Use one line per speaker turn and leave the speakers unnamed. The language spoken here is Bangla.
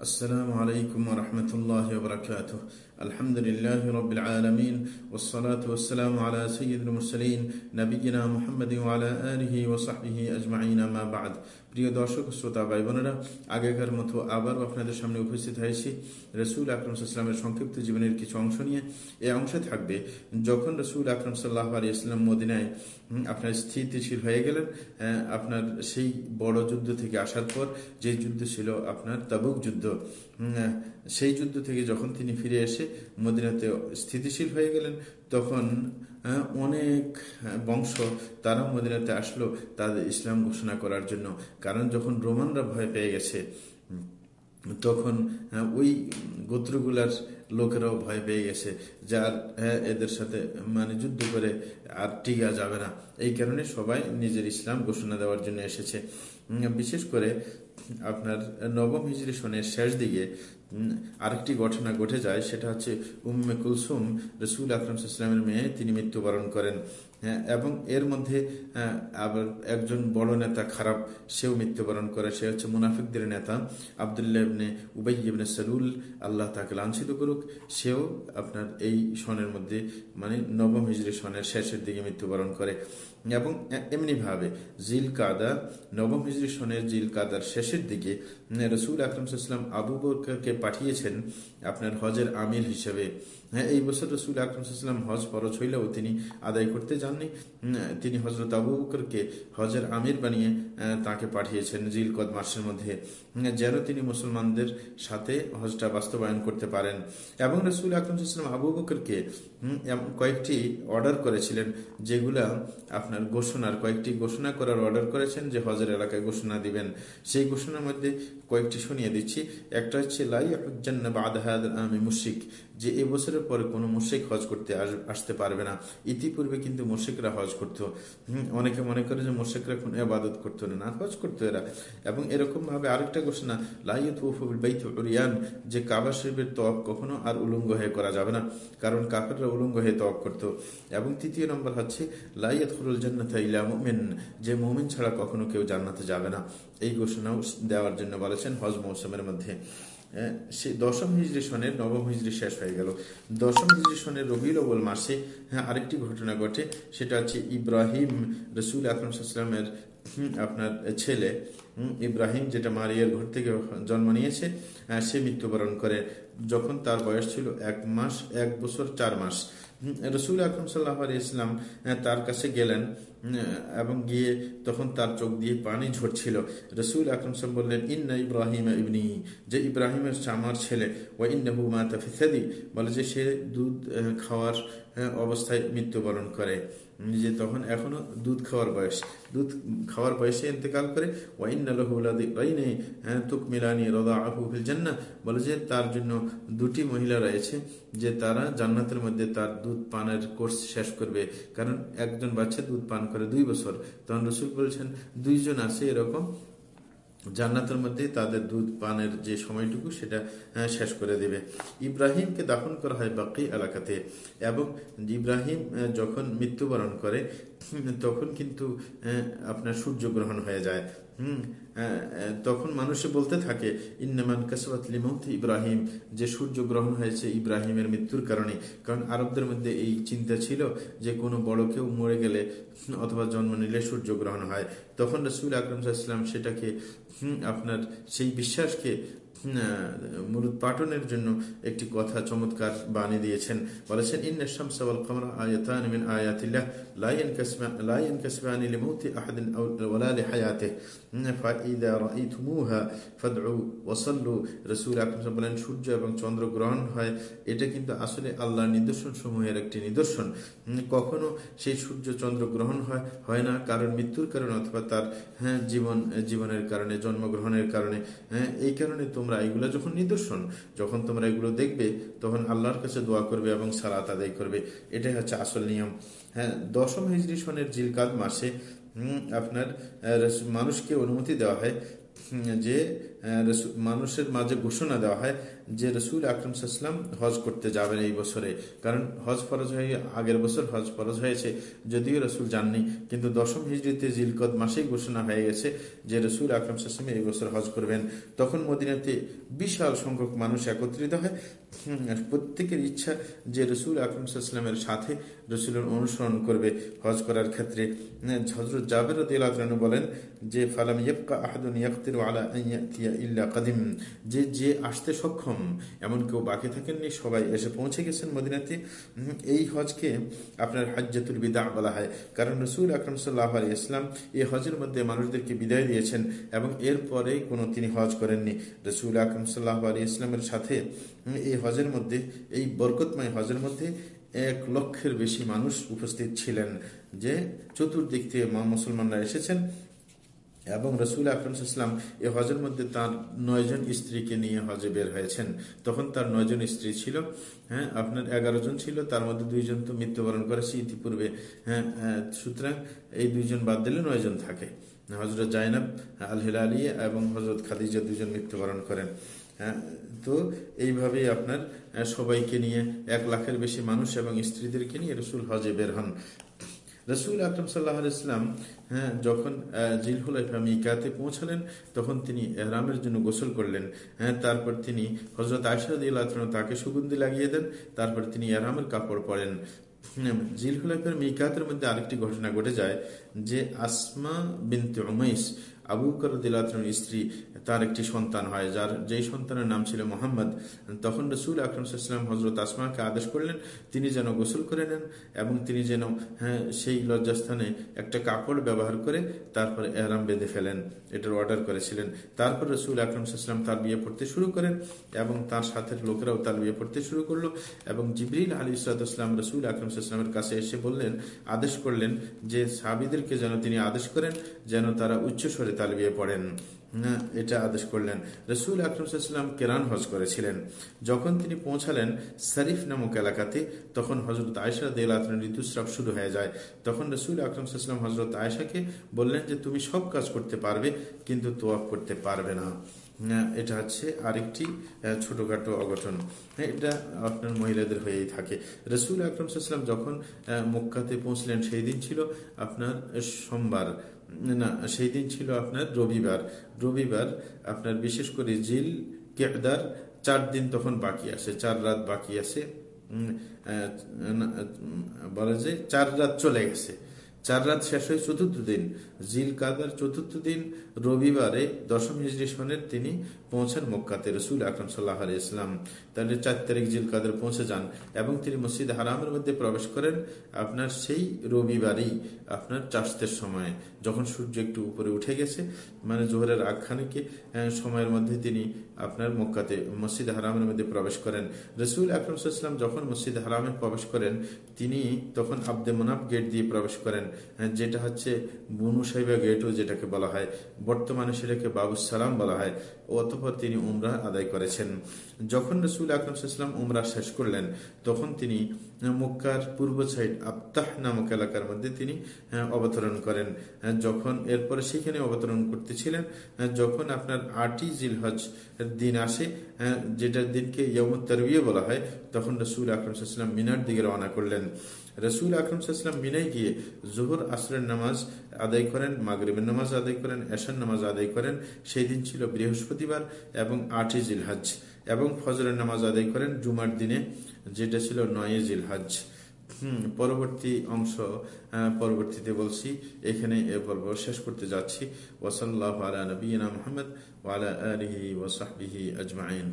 السلام عليكم ورحمة الله وبركاته الحمد لله رب العالمين والصلاة والسلام على سيد المرسلين نبينا محمد وعلى آله وصحبه أجمعين ما بعد প্রিয় দর্শক শ্রোতা ভাই বোনেরা আগেকার মতো আবারও আপনাদের সামনে উপস্থিত হয়েছি রসুল আকরম ইসলামের সংক্ষিপ্ত জীবনের কিছু অংশ নিয়ে এই অংশে থাকবে যখন রসুল আকরম সাল্লাহ আলী ইসলাম মদিনায় আপনার স্থিতিশীল হয়ে গেলেন আপনার সেই বড় যুদ্ধ থেকে আসার পর যে যুদ্ধ ছিল আপনার তাবুক যুদ্ধ সেই যুদ্ধ থেকে যখন তিনি ফিরে এসে মদিনাতে স্থিতিশীল হয়ে গেলেন, তখন অনেক বংশ তারা মদিনাতে আসলো তাদের ইসলাম ঘোষণা করার জন্য। কারণ যখন রোমানরা ভয় পেয়ে গেছে, তখন ওই গোত্রগুলার লোকেরাও ভয় পেয়ে গেছে, যার এদের সাথে মানে যুদ্ধ করে আর টিকা যাবে না। এই কারণে সবাই নিজের ইসলাম ঘোষণা দেওয়ার জন্য এসেছে। বিশেষ করে আপনার নবম হিজরি সনের শেষ দিকে আরেকটি ঘটনা ঘটে যায়, সেটা হচ্ছে উম্মে কুলসুম রসুল আকরম ইসলামের মেয়ে, তিনি মৃত্যুবরণ করেন। হ্যাঁ এবং এর মধ্যে আবার একজন বড় নেতা খারাপ, সেও মৃত্যুবরণ করে, সে হচ্ছে মুনাফিকদের নেতা আবদুল্লাহ ইবনে উবাই ইবনে সালুল, আল্লাহ তাকে লাঞ্ছিত করুক, সেও আপনার এই সনের মধ্যে মানে নবম হিজরি সনের শেষের দিকে মৃত্যুবরণ করে। এবং এমনিভাবে জিল কাদা নবম হিজরি সনের জিল কাদার শেষের দিকে রসুল আকরমসাল্লাম আবু বকরকে পাঠিয়েছেন আপনার হজের আমির হিসেবে। হ্যাঁ এই বছর রসুল আকরম সাল্লাম হজ ফরজ হইলেও তিনি আদায় করতে যাননি। তিনি হজরত আবু বকরকে হজের আমির বানিয়ে তাকে পাঠিয়েছেন জিল কদ মাসের মধ্যে। যেন তিনি মুসলমানদের সাথে হজটা বাস্তবায়ন করতে পারেন। এবং রসুল আকরম সাল্লাম আবু বকরকে কয়েকটি অর্ডার করেছিলেন, যেগুলা আপনার ঘোষণার, কয়েকটি ঘোষণা করার অর্ডার করেছেন যে হজের এলাকায় ঘোষণা দিবেন। সেই ঘোষণার মধ্যে কয়েকটি শুনিয়ে দিচ্ছি। একটা হচ্ছে লাই আদাহাদ আমি মুশিক যে এ বছরের পরে কোনো মুশিক হজ করতে আসতে পারবে না। ইতিপূর্বে কিন্তু মুশিকরা হজ করত। অনেকে মনে করে যে মুশিকরা কোনো আবাদত করতো না হজ করতো এরা। এবং এরকমভাবে আরেকটা ঘোষণা লাইয়ত উরিয়ান, যে কাবা শরীফের তপ কখনো আর উলঙ্গ হয়ে করা যাবে না, কারণ কাফেররা উলঙ্গ হয়ে তপ করত। এবং তৃতীয় নম্বর হচ্ছে লাইয়ত খুরুল জান্নাত ইলা মুমিন, যে মুমিন ছাড়া কখনো কেউ জান্নাতে যাবে না। এই ঘোষণাও দেওয়ার জন্য বলেছেন হজ মৌসুমের মধ্যে। সে দশম হিজড়ি সনের নবম হিজড়ি শেষ হয়ে গেল। দশম হিজড়ি সনের রবিউল অবল মাসে হ্যাঁ আরেকটি ঘটনা ঘটে। সেটা হচ্ছে ইব্রাহিম রসুল আকরম সাল্লামের আপনার ছেলে ইব্রাহিম যেটা মারিয়ার ঘর থেকে জন্ম নিয়েছে সে মৃত্যুবরণ করে। যখন তার বয়স ছিল এক মাস, এক বছর, চার মাস। রসুল আকরম সাল্লাহ আলী ইসলাম তার কাছে গেলেন এবং গিয়ে তখন তার চোখ দিয়ে পানি ঝরছিল। রসুল আকরম সাল বললেন, ইন্না ইব্রাহিম ইবনি যে ইব্রাহিমের আমার ছেলে। ও ইন্নাহু মাতা ফিসাদি বলে যে সে দুধ খাওয়ার অবস্থায় মৃত্যুবরণ করে। যে তখন এখনও দুধ খাওয়ার বয়স। দুধ খাওয়ার বয়সে ইন্তেকাল করে তুক মিলানি রদা আহুফিল জান্না বলে যে তার জন্য দুটি মহিলা রয়েছে, যে তারা জান্নাতের মধ্যে তার দুধ পানের কোর্স শেষ করবে। কারণ একজন বাচ্চা দুধ পান করে দুই বছর। তখন রসুল বলছেন, দুইজন আছে এরকম জান্নাতের মধ্যে তাদের দুধ পানের যে সময়টুকু সেটা শেষ করে দেবে। ইব্রাহিমকে দাফন করা হয় বাকি এলাকাতে এবং ইব্রাহিম যখন মৃত্যুবরণ করে তখন কিন্তু আপনার সূর্যগ্রহণ হয়ে যায়। হুম তখন মানুষে বলতে থাকে, ইন্নামান কাসবাত লিমত ইব্রাহিম। যে সূর্য গ্রহণ হয়েছে ইব্রাহিমের মৃত্যুর কারণে। কারণ আরবদের মধ্যে এই চিন্তা ছিল যে কোনো বড় কেউ মরে গেলে অথবা জন্ম নিলে সূর্য গ্রহণ হয়। তখন রসুল আকরম সাল্লাম সেটাকে আপনার সেই বিশ্বাসকে মুরুদ পাটনের জন্য একটি কথা চমৎকার বানিয়ে দিয়েছেন। বলেছেন আয়াতিল্লাহ বলেন, সূর্য এবং চন্দ্র গ্রহণ হয়। এটা কিন্তু আসলে আল্লাহর নিদর্শন সমূহের একটি নিদর্শন। কখনো সেই সূর্য, চন্দ্র গ্রহণ হয় হয় না কারণ মৃত্যুর কারণে অথবা তার হ্যাঁ জীবন, জীবনের কারণে, জন্মগ্রহণের কারণে। হ্যাঁ এই কারণে তোমরা এগুলো যখন নিদর্শন, যখন তোমরা এগুলো দেখবে, তখন আল্লাহর কাছে দোয়া করবে এবং সালাত আদায় করবে। এটাই হচ্ছে আসল নিয়ম। হ্যাঁ দশম হিজড়ি সনের জিলকাদ মাসে আপনার মানুষকে অনুমতি দেওয়া হয় যে মানুষের মাঝে ঘোষণা দেওয়া হয় যে রসুল আকরম সাল্লাম হজ করতে যাবেন এই বছরে। কারণ হজ ফরজ হয়ে, আগের বছর হজ ফরজ হয়েছে, যদিও রসুল যাননি। কিন্তু দশম হিজড়িতে জিলকদ মাসেই ঘোষণা হয়ে গেছে যে রসুল আকরম সাল্লাম এই বছর হজ করবেন। তখন মদিনাতে বিশাল সংখ্যক মানুষ একত্রিত হয় প্রত্যেকের ইচ্ছা যে রসুল আকরম সাল্লামের সাথে রসুলের অনুসরণ করবে হজ করার ক্ষেত্রে। হজরত জাবের বলেন যে, ফালাম ইয়ক্কা আহাদুন ইয়াক্তির আলা ইল্লা কাদিম। যে যে আসতে সক্ষম এমন কেউ বাকি থাকেননি, সবাই এসে পৌঁছে গেছেন মদিনাতে। এই হজকে আপনার হাজ্জাতুল বিদা বলা হয়। কারণ রসুল আকরম সাল্লাহ আলী ইসলাম এই হজের মধ্যে মানুষদেরকে বিদায় দিয়েছেন এবং এরপরে কোনো তিনি হজ করেননি। রসুল আকরম সাল্লাহ আলী ইসলামের সাথে এই হজের মধ্যে, এই বরকতময় হজের মধ্যে এক লক্ষের বেশি মানুষ উপস্থিত ছিলেন। যে চতুর্দিক থেকে মুসলমানরা এসেছেন এবং রসুল আকরমসাল্লাম এ হজের মধ্যে তার নয়জন স্ত্রীকে নিয়ে হজে বের হয়েছেন। তখন তার নয়জন স্ত্রী ছিল হ্যাঁ আপনার এগারো জন ছিল, তার মধ্যে দুইজন তো মৃত্যুবরণ করেছে ইতিপূর্বে হ্যাঁ সুতরাং এই দুইজন বাদ দিলে নয়জন থাকে। হজরত জাইনাব আল হিলালি এবং হজরত খাদিজা দুজন মৃত্যুবরণ করেন। হ্যাঁ তো এইভাবেই আপনার সবাইকে নিয়ে এক লাখের বেশি মানুষ এবং স্ত্রীদেরকে নিয়ে রসুল হজে বের হন। রসুল আকরম সাল্লাহ ইসলাম হ্যাঁ যখন জিলহুলাইফা মিকাতে পৌঁছালেন, তখন তিনি এহরামের জন্য গোসল করলেন। হ্যাঁ তারপর তিনি হজরত আয়সাদ তাকে সুগন্ধি লাগিয়ে দেন, তারপর তিনি এহরামের কাপড় পরেন। জিলহুলাইফের মিকাতের মধ্যে আরেকটি ঘটনা ঘটে যায় যে আসমা বিনতে উমাইস আবু করদিলাতনের স্ত্রী, তার একটি সন্তান হয়, যার যেই সন্তানের নাম ছিল মোহাম্মদ। তখন রসুল আকরমসাল্লাম হজরত আসমাকে আদেশ করলেন, তিনি যেন গোসল করে নেন এবং তিনি যেন হ্যাঁ সেই লজ্জাস্থানে একটা কাপড় ব্যবহার করে তারপর এহরাম বেঁধে ফেলেন, এটার অর্ডার করেছিলেন। তারপর রসুল আকরমসাল্লাম তার বিয়ে পড়তে শুরু করেন এবং তার সাথে লোকেরাও তার বিয়ে পড়তে শুরু করল এবং জিবরিল আলী ইসলাতাম রসুল আকরমসাল্লামের কাছে এসে বললেন, আদেশ করলেন যে সাবিদেরকে যেন তিনি আদেশ করেন, যেন তারা উচ্চস্বরে তালবিয়ে পড়েন। এটা আদেশ করলেন। রসুল আকরমসাল্লাম কেরান হজ করেছিলেন। যখন তিনি পৌঁছালেন শরীফ নামক এলাকাতে, তখন হজরত আয়সা দেল ঋতুস্রাব শুরু হয়ে যায়। তখন রসুল আকরমসাল্লাম হজরত আয়সাকে বললেন যে, তুমি সব কাজ করতে পারবে, কিন্তু তোয়াফ করতে পারবে না। এটা হচ্ছে আরেকটি ছোটখাটো অঘটন। এটা আপনার মহিলাদের হয়েই থাকে। রসুল আকরম সাল্লাম যখন মক্কাতে পৌঁছলেন, সেই দিন ছিল আপনার সোমবার। না সেই দিন ছিল আপনার রবিবার। রবিবার আপনার বিশেষ করে জিল, কেদার, চার দিন তখন বাকি আসে চার রাত বাকি আছে। বলা যায় চার রাত চলে গেছে। চার রাত শেষ হয় চতুর্থ দিন জিল কাদার চতুর্থ দিন রবিবারে দশম হিজরি সনের তিনি পৌঁছান মক্কাতে রসুল আকরম সাল্লাহ আলি ইসলাম তাহলে চার তারিখ জিল কাদের পৌঁছে যান এবং তিনি মসজিদ হারামের মধ্যে প্রবেশ করেন আপনার সেই রবিবারেই, আপনার চাষতের সময়, যখন সূর্য একটু উপরে উঠে গেছে। মানে জোহরের আখানিকে সময়ের মধ্যে তিনি আপনার মক্কাতে, মসজিদ হারামের মধ্যে প্রবেশ করেন। রসুল আকরম সাল্লাম যখন মসজিদ হারামে প্রবেশ করেন, তিনি তখন আব্দে মোনাফ গেট দিয়ে প্রবেশ করেন। যেটা হচ্ছে বনু সাহেবা গেটও যেটাকে বলা হয়, বর্তমানে সেটাকে বাবু সালাম বলা হয়, অতপর তিনি উমরা আদায় করেছেন। যখন রসুল আকরমসাল্লাম উমরা শেষ করলেন, তখন তিনি মক্কার পূর্ব সাইড আবতাহ নামক এলাকার মধ্যে তিনি অবতরণ করেন। যখন এরপরে সেখানে অবতরণ করতেছিলেন যখন আপনার আটই জিলহজ দিন আসে যেটার দিনকে ইয়মত তারবিয়ে বলা হয়, তখন রসুল আকরমসাল্লাম মিনার দিকে রওনা করলেন। রসুল আকরম সাল্লাম মিনায় গিয়ে জোহর আসরের নামাজ আদায় করেন, মাগরিবের নামাজ আদায় করেন, এশার নামাজ আদায় করেন। সেই দিন ছিল বৃহস্পতিবার এবং আটই জিলহাজ। এবং ফজরের নামাজ আদায় করেন জুমার দিনে, যেটা ছিল নয় জিলহাজ। হম, পরবর্তী অংশ পরবর্তীতে বলছি, এখানে এ পর্ব শেষ করতে যাচ্ছি। ওসল্লাহ আলা নবীনা মোহাম্মদ ওয়ালা আলহি ওসাহবিহি আজমাইন।